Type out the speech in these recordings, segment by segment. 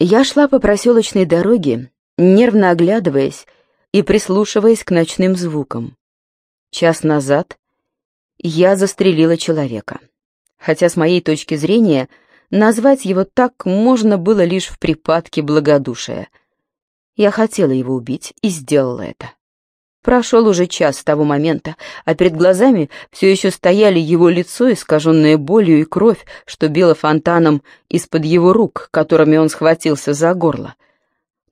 Я шла по проселочной дороге, нервно оглядываясь и прислушиваясь к ночным звукам. Час назад я застрелила человека. Хотя с моей точки зрения назвать его так можно было лишь в припадке благодушия. Я хотела его убить и сделала это. Прошел уже час с того момента, а перед глазами все еще стояли его лицо, искаженное болью и кровь, что била фонтаном из-под его рук, которыми он схватился за горло.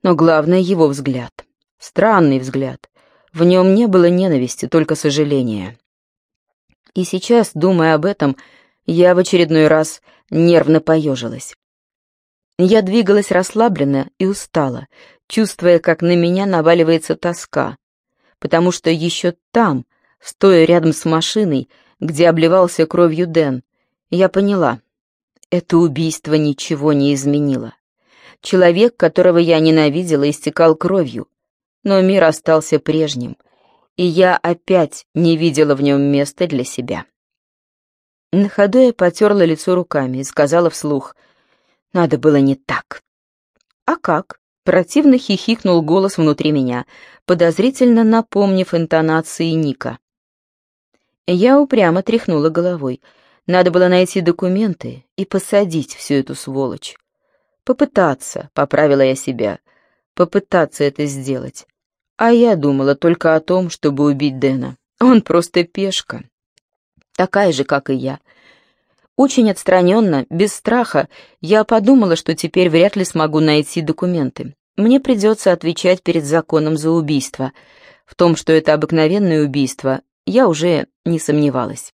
Но главное — его взгляд. Странный взгляд. В нем не было ненависти, только сожаления. И сейчас, думая об этом, я в очередной раз нервно поежилась. Я двигалась расслабленно и устала, чувствуя, как на меня наваливается тоска, потому что еще там, стоя рядом с машиной, где обливался кровью Дэн, я поняла, это убийство ничего не изменило. Человек, которого я ненавидела, истекал кровью, но мир остался прежним, и я опять не видела в нем места для себя. На ходу я потерла лицо руками и сказала вслух, «Надо было не так». «А как?» Противно хихикнул голос внутри меня, подозрительно напомнив интонации Ника. Я упрямо тряхнула головой. Надо было найти документы и посадить всю эту сволочь. Попытаться, поправила я себя, попытаться это сделать. А я думала только о том, чтобы убить Дэна. Он просто пешка. Такая же, как и я. Очень отстраненно, без страха, я подумала, что теперь вряд ли смогу найти документы. Мне придется отвечать перед законом за убийство. В том, что это обыкновенное убийство, я уже не сомневалась.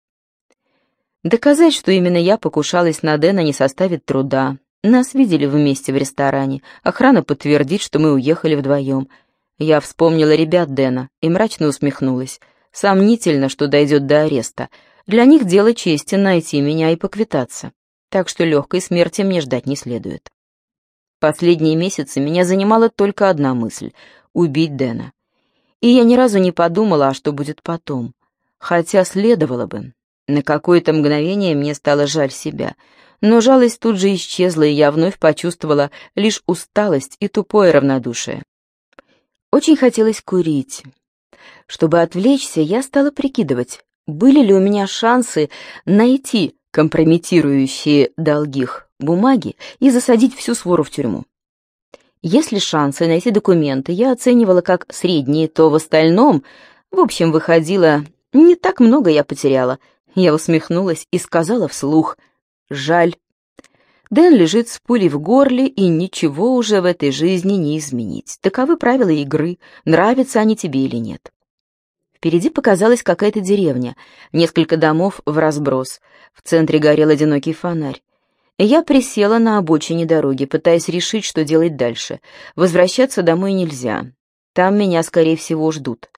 Доказать, что именно я покушалась на Дэна, не составит труда. Нас видели вместе в ресторане. Охрана подтвердит, что мы уехали вдвоем. Я вспомнила ребят Дэна и мрачно усмехнулась. Сомнительно, что дойдет до ареста. Для них дело чести найти меня и поквитаться. Так что легкой смерти мне ждать не следует. Последние месяцы меня занимала только одна мысль — убить Дэна. И я ни разу не подумала, а что будет потом. Хотя следовало бы. На какое-то мгновение мне стало жаль себя. Но жалость тут же исчезла, и я вновь почувствовала лишь усталость и тупое равнодушие. Очень хотелось курить. Чтобы отвлечься, я стала прикидывать, были ли у меня шансы найти компрометирующие долгих бумаги и засадить всю свору в тюрьму. Если шансы найти документы я оценивала как средние, то в остальном, в общем, выходило, не так много я потеряла. Я усмехнулась и сказала вслух «Жаль». Дэн лежит с пулей в горле, и ничего уже в этой жизни не изменить. Таковы правила игры, нравятся они тебе или нет. Впереди показалась какая-то деревня, несколько домов в разброс. В центре горел одинокий фонарь. Я присела на обочине дороги, пытаясь решить, что делать дальше. Возвращаться домой нельзя. Там меня, скорее всего, ждут.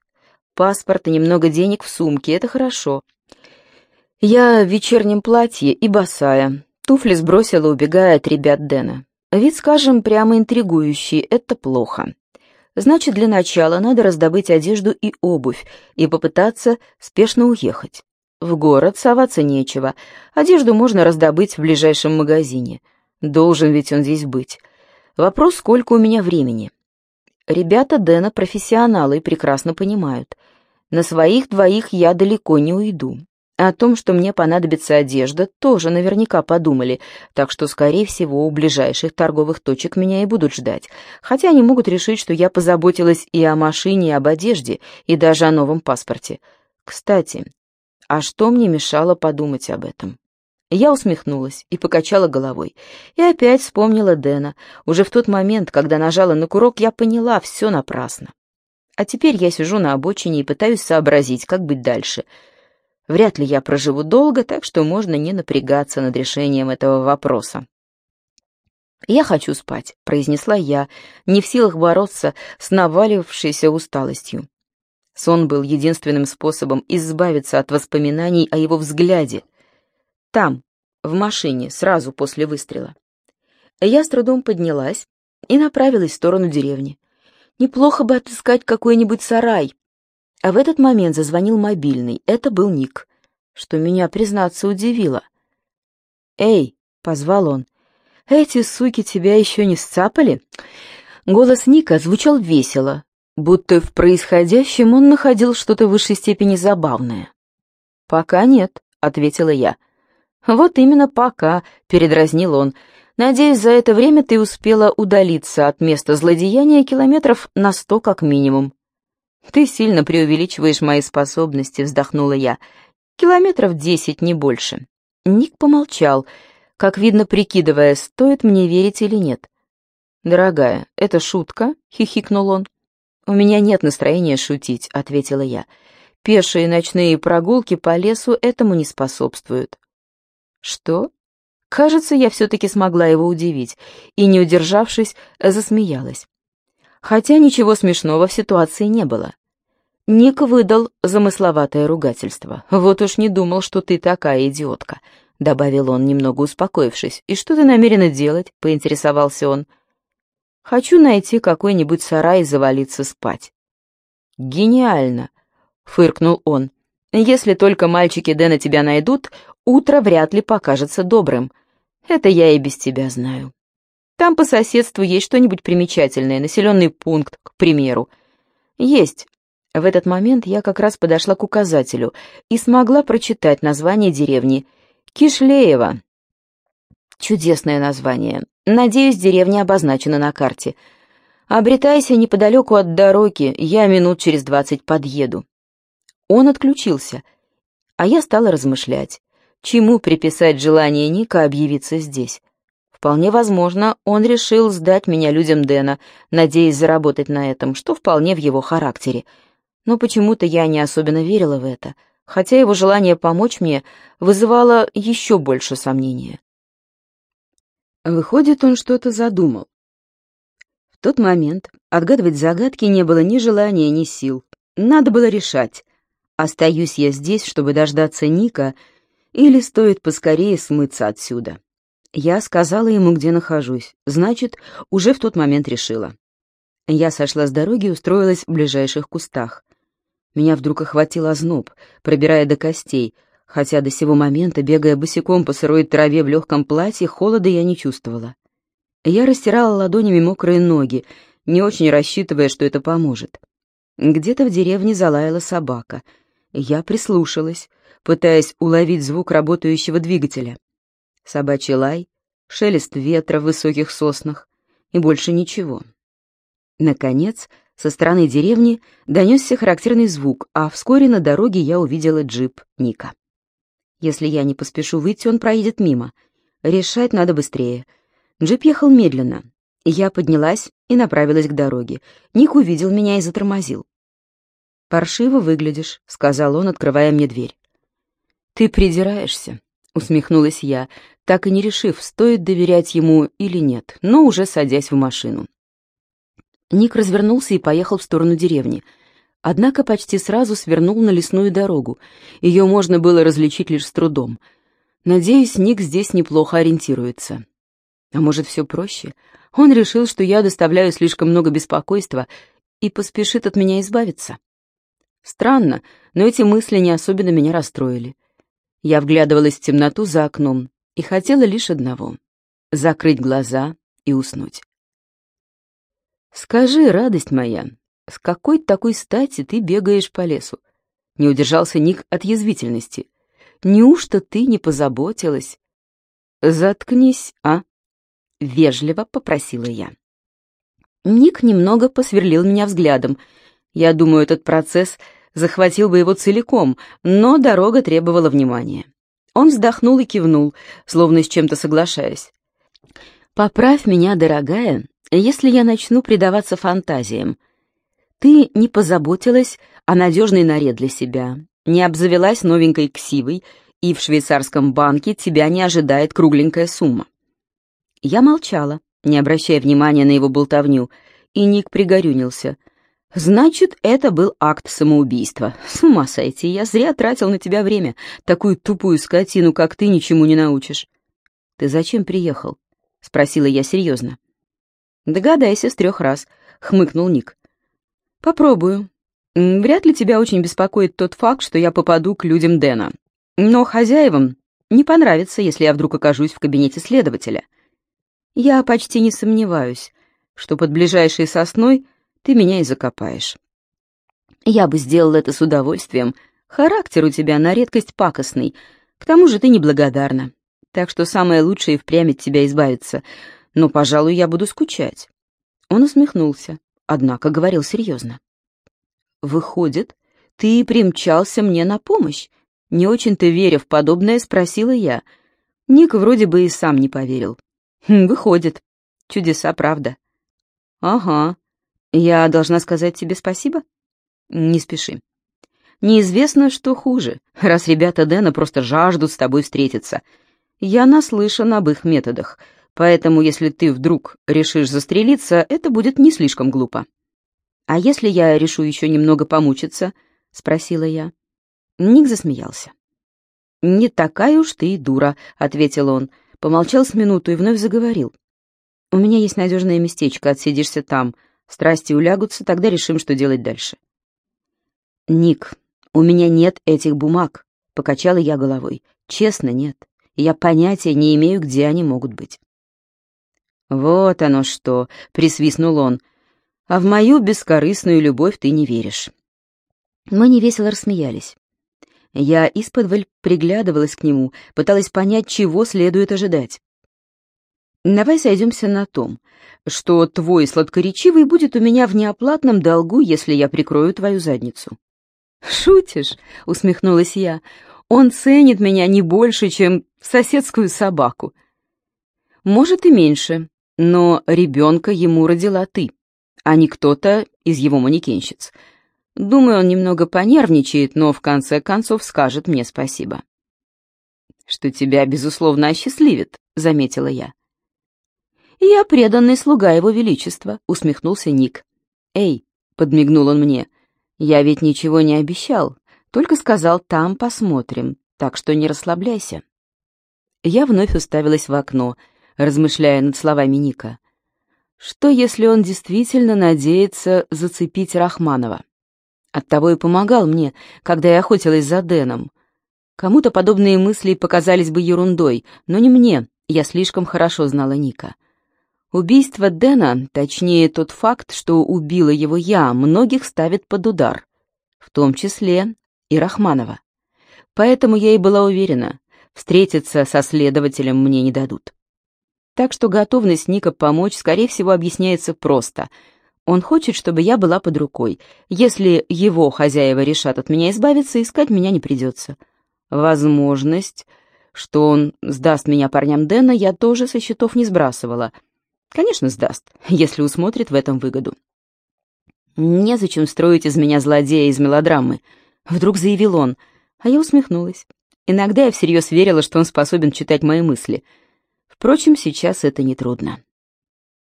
Паспорт и немного денег в сумке — это хорошо. Я в вечернем платье и босая. Туфли сбросила, убегая от ребят Дэна. Вид, скажем, прямо интригующий, это плохо. Значит, для начала надо раздобыть одежду и обувь и попытаться спешно уехать. В город соваться нечего. Одежду можно раздобыть в ближайшем магазине. Должен ведь он здесь быть. Вопрос, сколько у меня времени. Ребята Дэна профессионалы и прекрасно понимают. На своих двоих я далеко не уйду. О том, что мне понадобится одежда, тоже наверняка подумали, так что, скорее всего, у ближайших торговых точек меня и будут ждать, хотя они могут решить, что я позаботилась и о машине, и об одежде, и даже о новом паспорте. Кстати, а что мне мешало подумать об этом? Я усмехнулась и покачала головой. И опять вспомнила Дэна. Уже в тот момент, когда нажала на курок, я поняла, все напрасно. А теперь я сижу на обочине и пытаюсь сообразить, как быть дальше. Вряд ли я проживу долго, так что можно не напрягаться над решением этого вопроса. «Я хочу спать», — произнесла я, не в силах бороться с наваливавшейся усталостью. Сон был единственным способом избавиться от воспоминаний о его взгляде. Там, в машине, сразу после выстрела. Я с трудом поднялась и направилась в сторону деревни. Неплохо бы отыскать какой-нибудь сарай. А в этот момент зазвонил мобильный. Это был Ник, что меня, признаться, удивило. «Эй!» — позвал он. Эти суки тебя еще не сцапали?» Голос Ника звучал весело, будто в происходящем он находил что-то в высшей степени забавное. «Пока нет», — ответила я. «Вот именно пока», — передразнил он. «Надеюсь, за это время ты успела удалиться от места злодеяния километров на сто как минимум». «Ты сильно преувеличиваешь мои способности», — вздохнула я. «Километров десять, не больше». Ник помолчал, как видно, прикидывая, стоит мне верить или нет. «Дорогая, это шутка?» — хихикнул он. «У меня нет настроения шутить», — ответила я. «Пешие ночные прогулки по лесу этому не способствуют». «Что?» Кажется, я все-таки смогла его удивить, и, не удержавшись, засмеялась. Хотя ничего смешного в ситуации не было. Ник выдал замысловатое ругательство. «Вот уж не думал, что ты такая идиотка», — добавил он, немного успокоившись. «И что ты намерена делать?» — поинтересовался он. «Хочу найти какой-нибудь сарай и завалиться спать». «Гениально!» — фыркнул он. «Если только мальчики Дэна тебя найдут, утро вряд ли покажется добрым. Это я и без тебя знаю. Там по соседству есть что-нибудь примечательное, населенный пункт, к примеру. Есть. В этот момент я как раз подошла к указателю и смогла прочитать название деревни. Кишлеева. Чудесное название. Надеюсь, деревня обозначена на карте. Обретайся неподалеку от дороги, я минут через двадцать подъеду. Он отключился, а я стала размышлять. Чему приписать желание Ника объявиться здесь? Вполне возможно, он решил сдать меня людям Дэна, надеясь заработать на этом, что вполне в его характере. Но почему-то я не особенно верила в это, хотя его желание помочь мне вызывало еще больше сомнения. Выходит, он что-то задумал. В тот момент отгадывать загадки не было ни желания, ни сил. Надо было решать, остаюсь я здесь, чтобы дождаться Ника, или стоит поскорее смыться отсюда. Я сказала ему, где нахожусь, значит, уже в тот момент решила. Я сошла с дороги и устроилась в ближайших кустах. Меня вдруг охватил озноб, пробирая до костей, хотя до сего момента, бегая босиком по сырой траве в легком платье, холода я не чувствовала. Я растирала ладонями мокрые ноги, не очень рассчитывая, что это поможет. Где-то в деревне залаяла собака. Я прислушалась, пытаясь уловить звук работающего двигателя. Собачий лай, шелест ветра в высоких соснах и больше ничего. Наконец, со стороны деревни донесся характерный звук, а вскоре на дороге я увидела джип Ника. Если я не поспешу выйти, он проедет мимо. Решать надо быстрее. Джип ехал медленно. Я поднялась и направилась к дороге. Ник увидел меня и затормозил. «Паршиво выглядишь», — сказал он, открывая мне дверь. «Ты придираешься», — усмехнулась я, так и не решив, стоит доверять ему или нет, но уже садясь в машину. Ник развернулся и поехал в сторону деревни, однако почти сразу свернул на лесную дорогу. Ее можно было различить лишь с трудом. Надеюсь, Ник здесь неплохо ориентируется. А может, все проще? Он решил, что я доставляю слишком много беспокойства и поспешит от меня избавиться. Странно, но эти мысли не особенно меня расстроили. Я вглядывалась в темноту за окном и хотела лишь одного — закрыть глаза и уснуть. «Скажи, радость моя, с какой такой стати ты бегаешь по лесу?» Не удержался Ник от язвительности. «Неужто ты не позаботилась?» «Заткнись, а?» — вежливо попросила я. Ник немного посверлил меня взглядом. Я думаю, этот процесс захватил бы его целиком, но дорога требовала внимания. Он вздохнул и кивнул, словно с чем-то соглашаясь. «Поправь меня, дорогая, если я начну предаваться фантазиям. Ты не позаботилась о надежной норе для себя, не обзавелась новенькой ксивой, и в швейцарском банке тебя не ожидает кругленькая сумма». Я молчала, не обращая внимания на его болтовню, и Ник пригорюнился — Значит, это был акт самоубийства. С ума сойти, я зря тратил на тебя время. Такую тупую скотину, как ты, ничему не научишь. Ты зачем приехал? Спросила я серьезно. Догадайся с трех раз, хмыкнул Ник. Попробую. Вряд ли тебя очень беспокоит тот факт, что я попаду к людям Дэна. Но хозяевам не понравится, если я вдруг окажусь в кабинете следователя. Я почти не сомневаюсь, что под ближайшей сосной ты меня и закопаешь. Я бы сделал это с удовольствием. Характер у тебя на редкость пакостный. К тому же ты неблагодарна. Так что самое лучшее впрямь от тебя избавиться. Но, пожалуй, я буду скучать. Он усмехнулся, однако говорил серьезно. Выходит, ты примчался мне на помощь. Не очень-то веря в подобное, спросила я. Ник вроде бы и сам не поверил. Хм, выходит. Чудеса, правда. Ага. Я должна сказать тебе спасибо? Не спеши. Неизвестно, что хуже, раз ребята Дэна просто жаждут с тобой встретиться. Я наслышан об их методах, поэтому если ты вдруг решишь застрелиться, это будет не слишком глупо. А если я решу еще немного помучиться? Спросила я. Ник засмеялся. «Не такая уж ты и дура», — ответил он, помолчал с минуту и вновь заговорил. «У меня есть надежное местечко, отсидишься там. Страсти улягутся, тогда решим, что делать дальше». «Ник, у меня нет этих бумаг», — покачала я головой. «Честно, нет. Я понятия не имею, где они могут быть». «Вот оно что!» — присвистнул он. «А в мою бескорыстную любовь ты не веришь». Мы невесело рассмеялись. Я исподволь приглядывалась к нему, пыталась понять, чего следует ожидать. «Давай сойдемся на том, что твой сладкоречивый будет у меня в неоплатном долгу, если я прикрою твою задницу». «Шутишь?» — усмехнулась я. «Он ценит меня не больше, чем соседскую собаку». «Может, и меньше, но ребенка ему родила ты, а не кто-то из его манекенщиц. Думаю, он немного понервничает, но в конце концов скажет мне спасибо». «Что тебя, безусловно, осчастливит», — заметила я. «Я преданный слуга его величества», — усмехнулся Ник. «Эй», — подмигнул он мне, я ведь ничего не обещал, только сказал «там посмотрим», так что не расслабляйся. Я вновь уставилась в окно, размышляя над словами Ника. Что, если он действительно надеется зацепить Рахманова? Оттого и помогал мне, когда я охотилась за Дэном. Кому-то подобные мысли показались бы ерундой, но не мне, я слишком хорошо знала Ника. Убийство Дэна, точнее тот факт, что убила его я, многих ставит под удар, в том числе и Рахманова. Поэтому я и была уверена, встретиться со следователем мне не дадут. Так что готовность Ника помочь, скорее всего, объясняется просто. Он хочет, чтобы я была под рукой. Если его хозяева решат от меня избавиться, искать меня не придется. Возможность, что он сдаст меня парням Дэна, я тоже со счетов не сбрасывала — Конечно, сдаст, если усмотрит в этом выгоду. «Незачем строить из меня злодея из мелодрамы», — вдруг заявил он, а я усмехнулась. Иногда я всерьез верила, что он способен читать мои мысли. Впрочем, сейчас это нетрудно.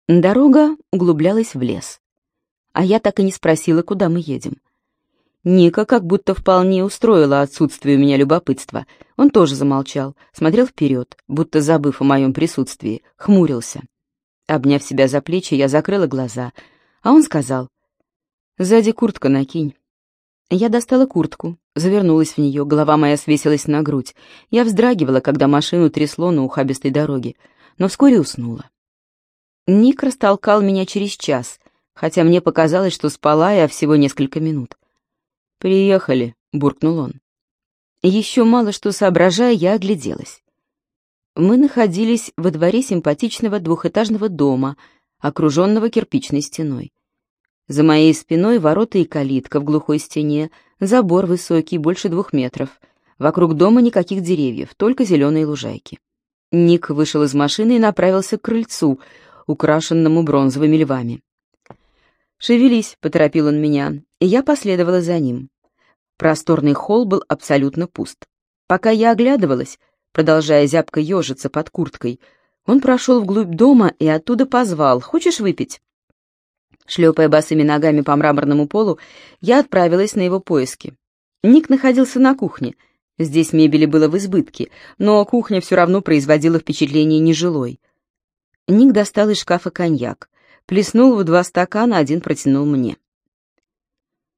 Дорога углублялась в лес. А я так и не спросила, куда мы едем. Ника как будто вполне устроила отсутствие у меня любопытства. Он тоже замолчал, смотрел вперед, будто забыв о моем присутствии, хмурился. Обняв себя за плечи, я закрыла глаза, а он сказал, «Сзади куртка накинь». Я достала куртку, завернулась в нее, голова моя свесилась на грудь. Я вздрагивала, когда машину трясло на ухабистой дороге, но вскоре уснула. Ник растолкал меня через час, хотя мне показалось, что спала я всего несколько минут. «Приехали», — буркнул он. Еще мало что соображая, я огляделась. Мы находились во дворе симпатичного двухэтажного дома, окруженного кирпичной стеной. За моей спиной ворота и калитка в глухой стене, забор высокий, больше двух метров. Вокруг дома никаких деревьев, только зеленые лужайки. Ник вышел из машины и направился к крыльцу, украшенному бронзовыми львами. «Шевелись», — поторопил он меня, и я последовала за ним. Просторный холл был абсолютно пуст. Пока я оглядывалась, Продолжая зябко ежиться под курткой, он прошел вглубь дома и оттуда позвал «Хочешь выпить?» Шлепая босыми ногами по мраморному полу, я отправилась на его поиски. Ник находился на кухне. Здесь мебели было в избытке, но кухня все равно производила впечатление нежилой. Ник достал из шкафа коньяк, плеснул в два стакана, один протянул мне.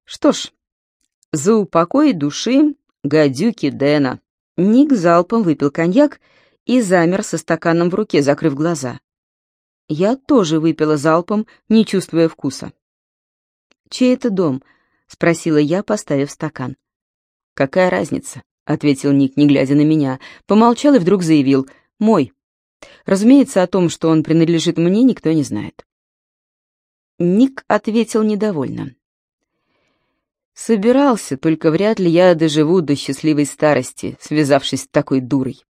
Что ж, за упокой души гадюки Дэна. Ник залпом выпил коньяк и замер со стаканом в руке, закрыв глаза. Я тоже выпила залпом, не чувствуя вкуса. «Чей это дом?» — спросила я, поставив стакан. «Какая разница?» — ответил Ник, не глядя на меня, помолчал и вдруг заявил «Мой». Разумеется, о том, что он принадлежит мне, никто не знает. Ник ответил недовольно. «Собирался, только вряд ли я доживу до счастливой старости, связавшись с такой дурой.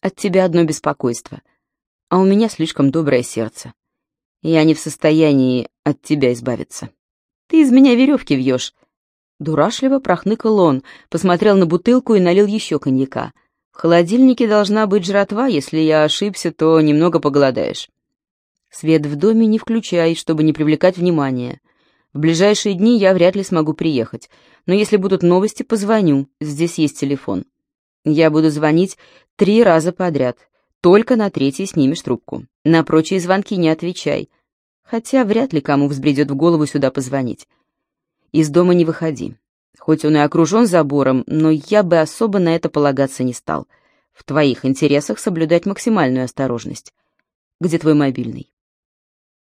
От тебя одно беспокойство, а у меня слишком доброе сердце. Я не в состоянии от тебя избавиться. Ты из меня веревки вьешь, Дурашливо прохныкал он, посмотрел на бутылку и налил еще коньяка. «В холодильнике должна быть жратва, если я ошибся, то немного поголодаешь». «Свет в доме не включай, чтобы не привлекать внимания. В ближайшие дни я вряд ли смогу приехать, но если будут новости, позвоню, здесь есть телефон. Я буду звонить три раза подряд, только на третий снимешь трубку. На прочие звонки не отвечай, хотя вряд ли кому взбредет в голову сюда позвонить. Из дома не выходи. Хоть он и окружен забором, но я бы особо на это полагаться не стал. В твоих интересах соблюдать максимальную осторожность. Где твой мобильный?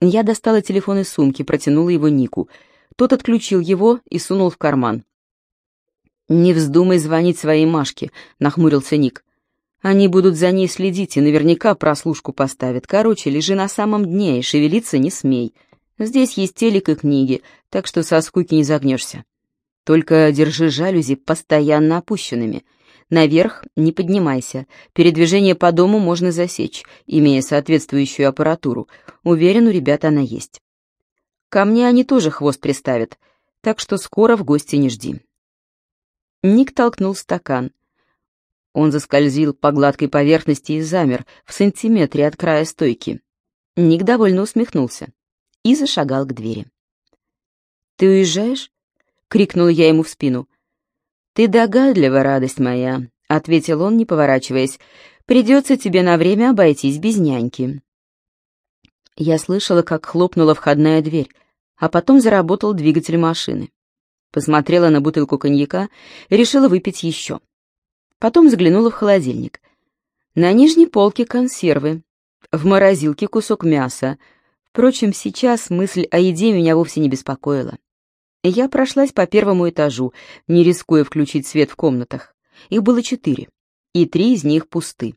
Я достала телефон из сумки, протянула его Нику. Тот отключил его и сунул в карман. «Не вздумай звонить своей Машке», — нахмурился Ник. «Они будут за ней следить и наверняка прослушку поставят. Короче, лежи на самом дне и шевелиться не смей. Здесь есть телек и книги, так что со скуки не загнешься. Только держи жалюзи постоянно опущенными. Наверх не поднимайся. Передвижение по дому можно засечь, имея соответствующую аппаратуру. Уверен, у ребят она есть. Ко мне они тоже хвост приставят, так что скоро в гости не жди. Ник толкнул стакан. Он заскользил по гладкой поверхности и замер в сантиметре от края стойки. Ник довольно усмехнулся и зашагал к двери. «Ты уезжаешь?» — крикнул я ему в спину. «Ты догадлива, радость моя», — ответил он, не поворачиваясь. «Придется тебе на время обойтись без няньки». Я слышала, как хлопнула входная дверь, а потом заработал двигатель машины. Посмотрела на бутылку коньяка и решила выпить еще. Потом заглянула в холодильник. На нижней полке консервы, в морозилке кусок мяса, Впрочем, сейчас мысль о еде меня вовсе не беспокоила. Я прошлась по первому этажу, не рискуя включить свет в комнатах. Их было четыре, и три из них пусты.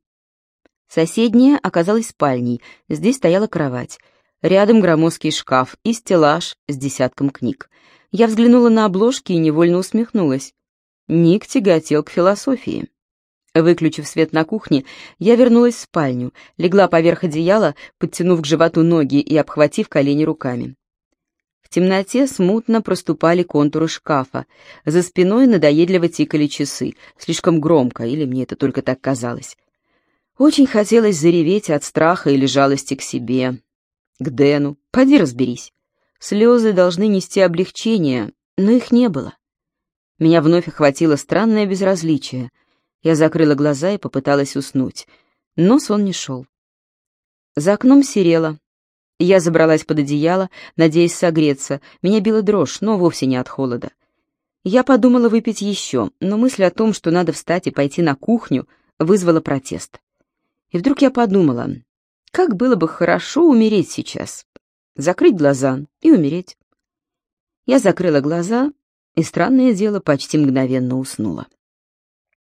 Соседняя оказалась спальней, здесь стояла кровать. Рядом громоздкий шкаф и стеллаж с десятком книг. Я взглянула на обложки и невольно усмехнулась. Ник тяготел к философии. Выключив свет на кухне, я вернулась в спальню, легла поверх одеяла, подтянув к животу ноги и обхватив колени руками. В темноте смутно проступали контуры шкафа. За спиной надоедливо тикали часы, слишком громко, или мне это только так казалось. Очень хотелось зареветь от страха или жалости к себе. К Дэну. Поди разберись. Слезы должны нести облегчение, но их не было. Меня вновь охватило странное безразличие — я закрыла глаза и попыталась уснуть, но сон не шел. За окном серело. Я забралась под одеяло, надеясь согреться. Меня била дрожь, но вовсе не от холода. Я подумала выпить еще, но мысль о том, что надо встать и пойти на кухню, вызвала протест. И вдруг я подумала, как было бы хорошо умереть сейчас. Закрыть глаза и умереть. Я закрыла глаза, и, странное дело, почти мгновенно уснула.